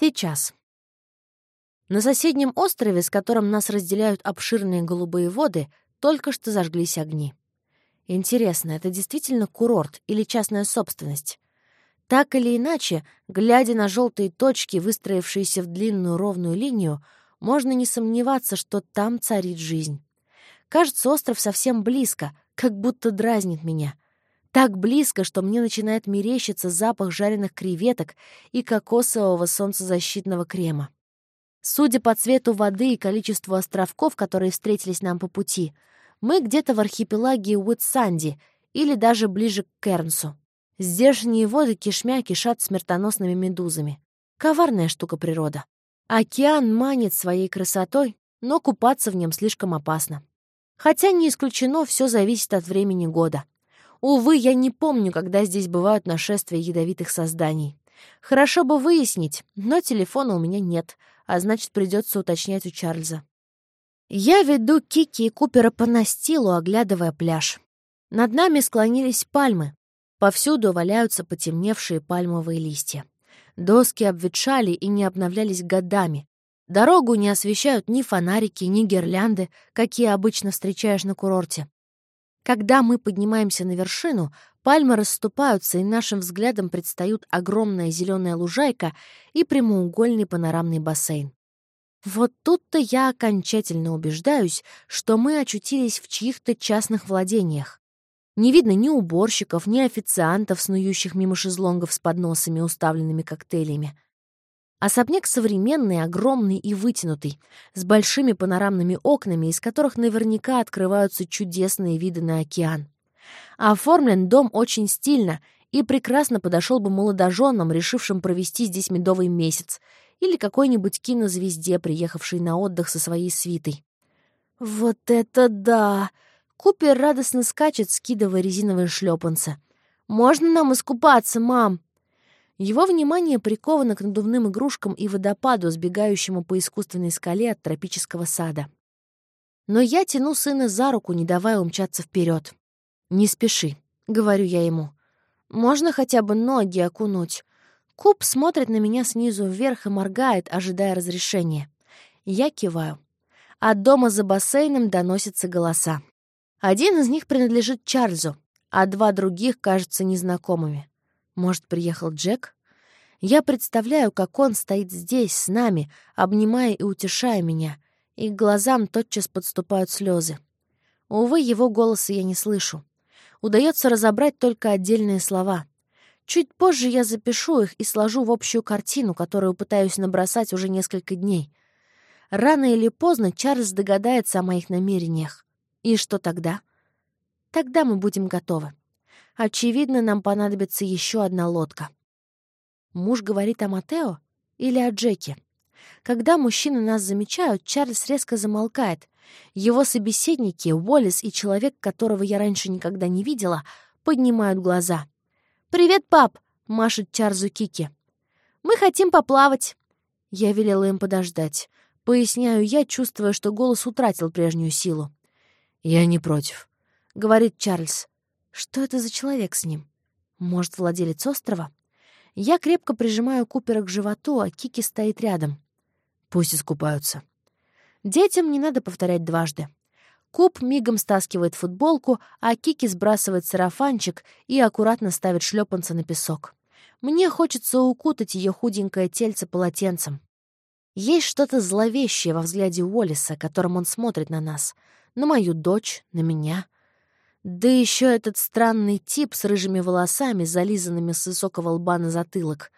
Сейчас. На соседнем острове, с которым нас разделяют обширные голубые воды, только что зажглись огни. Интересно, это действительно курорт или частная собственность? Так или иначе, глядя на желтые точки, выстроившиеся в длинную ровную линию, можно не сомневаться, что там царит жизнь. Кажется, остров совсем близко, как будто дразнит меня. Так близко, что мне начинает мерещиться запах жареных креветок и кокосового солнцезащитного крема. Судя по цвету воды и количеству островков, которые встретились нам по пути, мы где-то в архипелаге Уитсанди или даже ближе к Кернсу. Здешние воды кишмя кишат смертоносными медузами. Коварная штука природа. Океан манит своей красотой, но купаться в нем слишком опасно. Хотя не исключено, все зависит от времени года. Увы, я не помню, когда здесь бывают нашествия ядовитых созданий. Хорошо бы выяснить, но телефона у меня нет, а значит, придется уточнять у Чарльза. Я веду Кики и Купера по настилу, оглядывая пляж. Над нами склонились пальмы. Повсюду валяются потемневшие пальмовые листья. Доски обветшали и не обновлялись годами. Дорогу не освещают ни фонарики, ни гирлянды, какие обычно встречаешь на курорте. Когда мы поднимаемся на вершину, пальмы расступаются, и нашим взглядом предстают огромная зеленая лужайка и прямоугольный панорамный бассейн. Вот тут-то я окончательно убеждаюсь, что мы очутились в чьих-то частных владениях. Не видно ни уборщиков, ни официантов, снующих мимо шезлонгов с подносами, уставленными коктейлями. Особняк современный, огромный и вытянутый, с большими панорамными окнами, из которых наверняка открываются чудесные виды на океан. Оформлен дом очень стильно и прекрасно подошел бы молодоженам, решившим провести здесь медовый месяц, или какой-нибудь кинозвезде, приехавшей на отдых со своей свитой. «Вот это да!» Купер радостно скачет, скидывая резиновые шлепанцы. «Можно нам искупаться, мам?» Его внимание приковано к надувным игрушкам и водопаду, сбегающему по искусственной скале от тропического сада. Но я тяну сына за руку, не давая умчаться вперед. «Не спеши», — говорю я ему. «Можно хотя бы ноги окунуть?» Куб смотрит на меня снизу вверх и моргает, ожидая разрешения. Я киваю. От дома за бассейном доносятся голоса. Один из них принадлежит Чарльзу, а два других кажутся незнакомыми. Может, приехал Джек? Я представляю, как он стоит здесь, с нами, обнимая и утешая меня, и к глазам тотчас подступают слезы. Увы, его голоса я не слышу. Удается разобрать только отдельные слова. Чуть позже я запишу их и сложу в общую картину, которую пытаюсь набросать уже несколько дней. Рано или поздно Чарльз догадается о моих намерениях. И что тогда? Тогда мы будем готовы. Очевидно, нам понадобится еще одна лодка. Муж говорит о Матео или о Джеке? Когда мужчины нас замечают, Чарльз резко замолкает. Его собеседники, Уоллес и человек, которого я раньше никогда не видела, поднимают глаза. «Привет, пап!» — машет Чарльзу Кики. «Мы хотим поплавать!» Я велела им подождать. Поясняю я, чувствуя, что голос утратил прежнюю силу. «Я не против», — говорит Чарльз. «Что это за человек с ним? Может, владелец острова?» Я крепко прижимаю Купера к животу, а Кики стоит рядом. Пусть искупаются. Детям не надо повторять дважды. Куп мигом стаскивает футболку, а Кики сбрасывает сарафанчик и аккуратно ставит шлепанца на песок. Мне хочется укутать ее худенькое тельце полотенцем. Есть что-то зловещее во взгляде Уоллиса, которым он смотрит на нас — на мою дочь, на меня. Да еще этот странный тип с рыжими волосами, зализанными с высокого лба на затылок.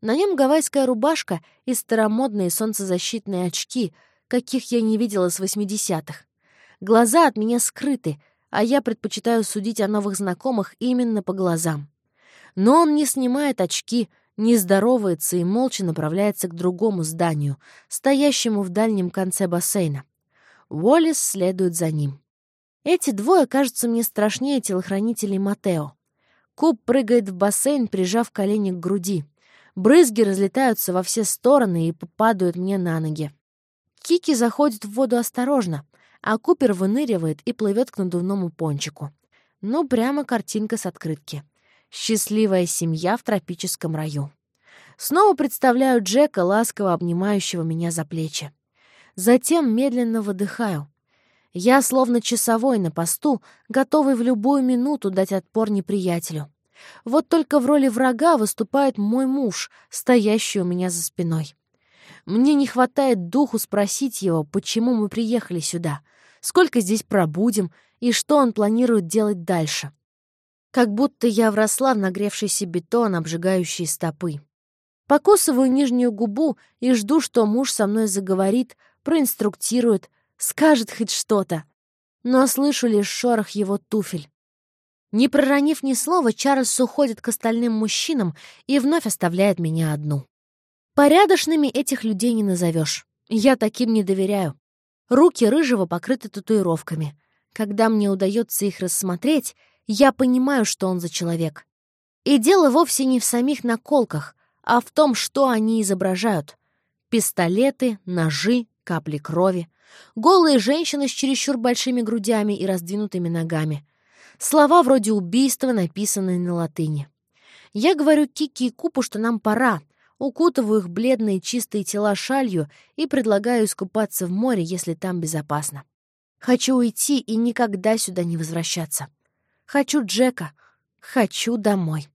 На нем гавайская рубашка и старомодные солнцезащитные очки, каких я не видела с восьмидесятых. Глаза от меня скрыты, а я предпочитаю судить о новых знакомых именно по глазам. Но он не снимает очки, не здоровается и молча направляется к другому зданию, стоящему в дальнем конце бассейна. Уоллес следует за ним. Эти двое кажутся мне страшнее телохранителей Матео. Куб прыгает в бассейн, прижав колени к груди. Брызги разлетаются во все стороны и попадают мне на ноги. Кики заходит в воду осторожно, а Купер выныривает и плывет к надувному пончику. Ну, прямо картинка с открытки. Счастливая семья в тропическом раю. Снова представляю Джека, ласково обнимающего меня за плечи. Затем медленно выдыхаю. Я словно часовой на посту, готовый в любую минуту дать отпор неприятелю. Вот только в роли врага выступает мой муж, стоящий у меня за спиной. Мне не хватает духу спросить его, почему мы приехали сюда, сколько здесь пробудем и что он планирует делать дальше. Как будто я вросла в нагревшийся бетон, обжигающий стопы. Покусываю нижнюю губу и жду, что муж со мной заговорит, проинструктирует, скажет хоть что-то. Но слышу лишь шорох его туфель. Не проронив ни слова, Чарльз уходит к остальным мужчинам и вновь оставляет меня одну. Порядочными этих людей не назовешь. Я таким не доверяю. Руки рыжего покрыты татуировками. Когда мне удается их рассмотреть, я понимаю, что он за человек. И дело вовсе не в самих наколках, а в том, что они изображают. Пистолеты, ножи, капли крови. Голые женщины с чересчур большими грудями и раздвинутыми ногами. Слова вроде убийства, написанные на латыни. Я говорю Кики и Купу, что нам пора, укутываю их бледные чистые тела шалью и предлагаю искупаться в море, если там безопасно. Хочу уйти и никогда сюда не возвращаться. Хочу Джека. Хочу домой.